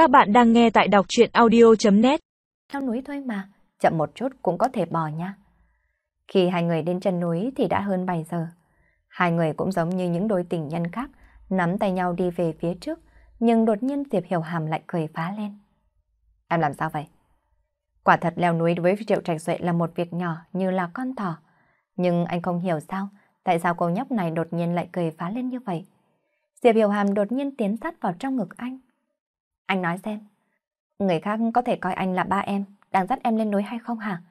Các bạn đang nghe tại đọc chuyện audio.net Theo núi thôi mà, chậm một chút cũng có thể bò nha. Khi hai người đến chân núi thì đã hơn 7 giờ. Hai người cũng giống như những đôi tình nhân khác, nắm tay nhau đi về phía trước, nhưng đột nhiên Diệp Hiểu Hàm lại cười phá lên. Em làm sao vậy? Quả thật leo núi với Triệu Trạch Duệ là một việc nhỏ như là con thỏ. Nhưng anh không hiểu sao, tại sao cô nhóc này đột nhiên lại cười phá lên như vậy. Diệp Hiểu Hàm đột nhiên tiến sát vào trong ngực anh. Anh nói xem, người khác có thể coi anh là ba em, đang dắt em lên núi hay không hả?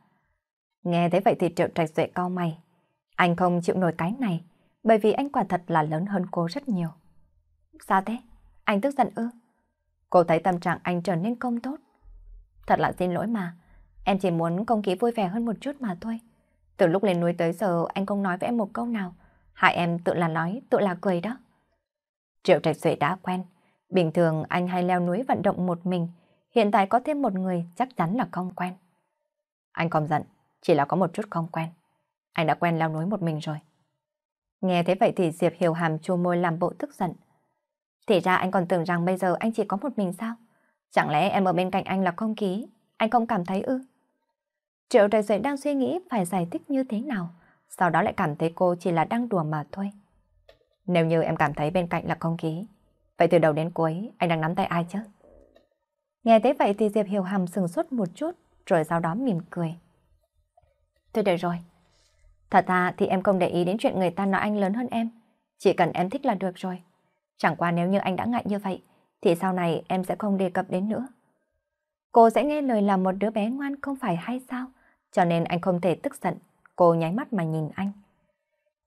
Nghe thấy vậy thì Triệu Trạch Duệ cau mày. Anh không chịu nổi cái này, bởi vì anh quả thật là lớn hơn cô rất nhiều. Sao thế? Anh tức giận ư? Cô thấy tâm trạng anh trở nên công tốt. Thật là xin lỗi mà, em chỉ muốn công khí vui vẻ hơn một chút mà thôi. Từ lúc lên núi tới giờ anh không nói với em một câu nào. hại em tự là nói, tự là cười đó. Triệu Trạch Duệ đã quen. Bình thường anh hay leo núi vận động một mình. Hiện tại có thêm một người chắc chắn là không quen. Anh không giận, chỉ là có một chút không quen. Anh đã quen leo núi một mình rồi. Nghe thế vậy thì Diệp Hiểu Hàm chu môi làm bộ tức giận. Thì ra anh còn tưởng rằng bây giờ anh chỉ có một mình sao? Chẳng lẽ em ở bên cạnh anh là không khí Anh không cảm thấy ư? Triệu trời Duệ đang suy nghĩ phải giải thích như thế nào. Sau đó lại cảm thấy cô chỉ là đang đùa mà thôi. Nếu như em cảm thấy bên cạnh là không khí, vậy từ đầu đến cuối anh đang nắm tay ai chứ? Nghe thế vậy thì Diệp Hiểu Hàm sừng sốt một chút, rồi sau đó mỉm cười. Thôi được rồi. Thật ra thì em không để ý đến chuyện người ta nói anh lớn hơn em. Chỉ cần em thích là được rồi. Chẳng qua nếu như anh đã ngại như vậy, thì sau này em sẽ không đề cập đến nữa. Cô sẽ nghe lời là một đứa bé ngoan không phải hay sao? Cho nên anh không thể tức giận. Cô nháy mắt mà nhìn anh.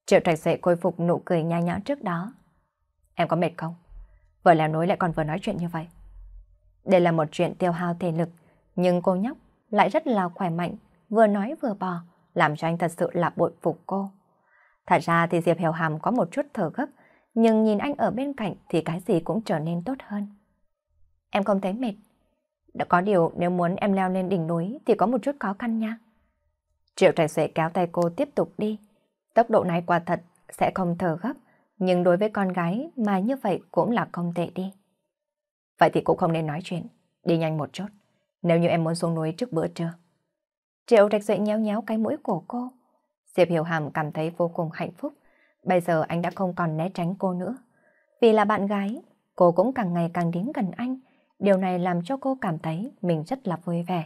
Triệu trạch sệ khôi phục nụ cười nhai nhã trước đó. Em có mệt không? Vừa leo núi lại còn vừa nói chuyện như vậy. Đây là một chuyện tiêu hao thể lực, nhưng cô nhóc lại rất là khỏe mạnh, vừa nói vừa bò, làm cho anh thật sự là bội phục cô. Thật ra thì Diệp Hiểu Hàm có một chút thở gấp, nhưng nhìn anh ở bên cạnh thì cái gì cũng trở nên tốt hơn. Em không thấy mệt. Đã có điều nếu muốn em leo lên đỉnh núi thì có một chút khó khăn nha. Triệu Trạch Xuệ kéo tay cô tiếp tục đi. Tốc độ này quả thật sẽ không thở gấp, nhưng đối với con gái mà như vậy cũng là không tệ đi. Vậy thì cũng không nên nói chuyện, đi nhanh một chút, nếu như em muốn xuống núi trước bữa trưa. Triệu Trạch Duệ nhéo nhéo cái mũi của cô. Diệp Hiểu Hàm cảm thấy vô cùng hạnh phúc. Bây giờ anh đã không còn né tránh cô nữa. Vì là bạn gái, cô cũng càng ngày càng đến gần anh. Điều này làm cho cô cảm thấy mình rất là vui vẻ.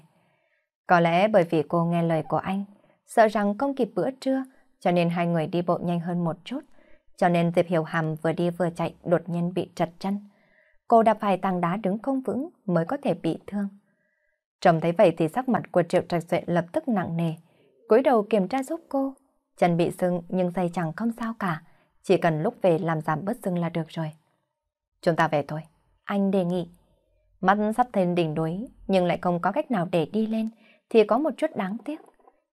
Có lẽ bởi vì cô nghe lời của anh, sợ rằng không kịp bữa trưa, cho nên hai người đi bộ nhanh hơn một chút. Cho nên Diệp Hiểu Hàm vừa đi vừa chạy, đột nhiên bị trật chân. Cô đạp phải tảng đá đứng không vững mới có thể bị thương. Trông thấy vậy thì sắc mặt của Triệu Trạch Duệ lập tức nặng nề. cúi đầu kiểm tra giúp cô. Chân bị sưng nhưng dây chẳng không sao cả. Chỉ cần lúc về làm giảm bớt sưng là được rồi. Chúng ta về thôi. Anh đề nghị. Mắt sắp thêm đỉnh núi, nhưng lại không có cách nào để đi lên, thì có một chút đáng tiếc.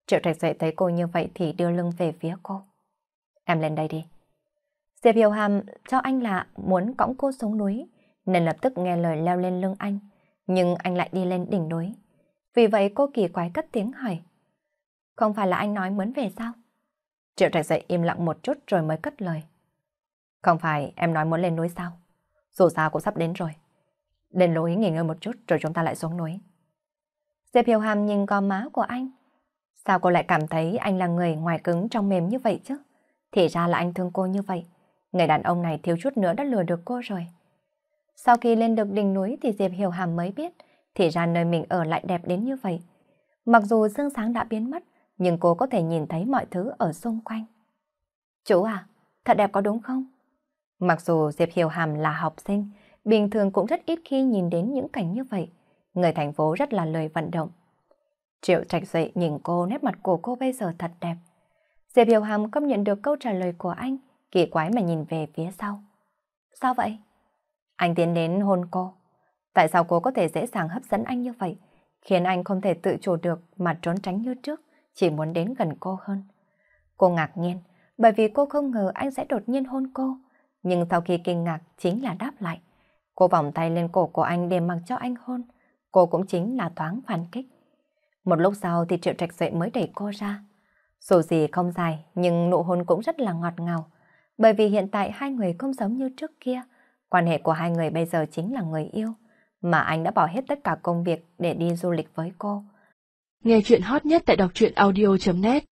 Triệu Trạch Duệ thấy cô như vậy thì đưa lưng về phía cô. Em lên đây đi. Diệp Hiểu Hàm cho anh là muốn cõng cô xuống núi, nên lập tức nghe lời leo lên lưng anh, nhưng anh lại đi lên đỉnh núi. Vì vậy cô kỳ quái cất tiếng hỏi. Không phải là anh nói muốn về sao? Triệu Trạch dậy im lặng một chút rồi mới cất lời. Không phải em nói muốn lên núi sao? Dù sao cũng sắp đến rồi. Lên lối nghỉ ngơi một chút rồi chúng ta lại xuống núi. Diệp Hiểu Hàm nhìn con má của anh, Sao cô lại cảm thấy anh là người ngoài cứng trong mềm như vậy chứ? Thì ra là anh thương cô như vậy. Người đàn ông này thiếu chút nữa đã lừa được cô rồi. Sau khi lên được đỉnh núi thì Diệp Hiểu Hàm mới biết thì ra nơi mình ở lại đẹp đến như vậy. Mặc dù sương sáng đã biến mất, nhưng cô có thể nhìn thấy mọi thứ ở xung quanh. Chú à, thật đẹp có đúng không? Mặc dù Diệp Hiểu Hàm là học sinh, bình thường cũng rất ít khi nhìn đến những cảnh như vậy. Người thành phố rất là lời vận động. Triệu Trạch dậy nhìn cô nét mặt của cô bây giờ thật đẹp. Diệp Hiểu Hàm không nhận được câu trả lời của anh, kỳ quái mà nhìn về phía sau. Sao vậy? Anh tiến đến hôn cô. Tại sao cô có thể dễ dàng hấp dẫn anh như vậy, khiến anh không thể tự chủ được mà trốn tránh như trước, chỉ muốn đến gần cô hơn. Cô ngạc nhiên, bởi vì cô không ngờ anh sẽ đột nhiên hôn cô. Nhưng sau khi kinh ngạc chính là đáp lại. Cô vòng tay lên cổ của anh để mặc cho anh hôn. Cô cũng chính là thoáng phản kích. Một lúc sau thì Triệu Trạch dậy mới đẩy cô ra. Dù gì không dài, nhưng nụ hôn cũng rất là ngọt ngào. Bởi vì hiện tại hai người không giống như trước kia. Quan hệ của hai người bây giờ chính là người yêu. mà anh đã bỏ hết tất cả công việc để đi du lịch với cô. Nghe chuyện hot nhất tại đọc truyện audio.net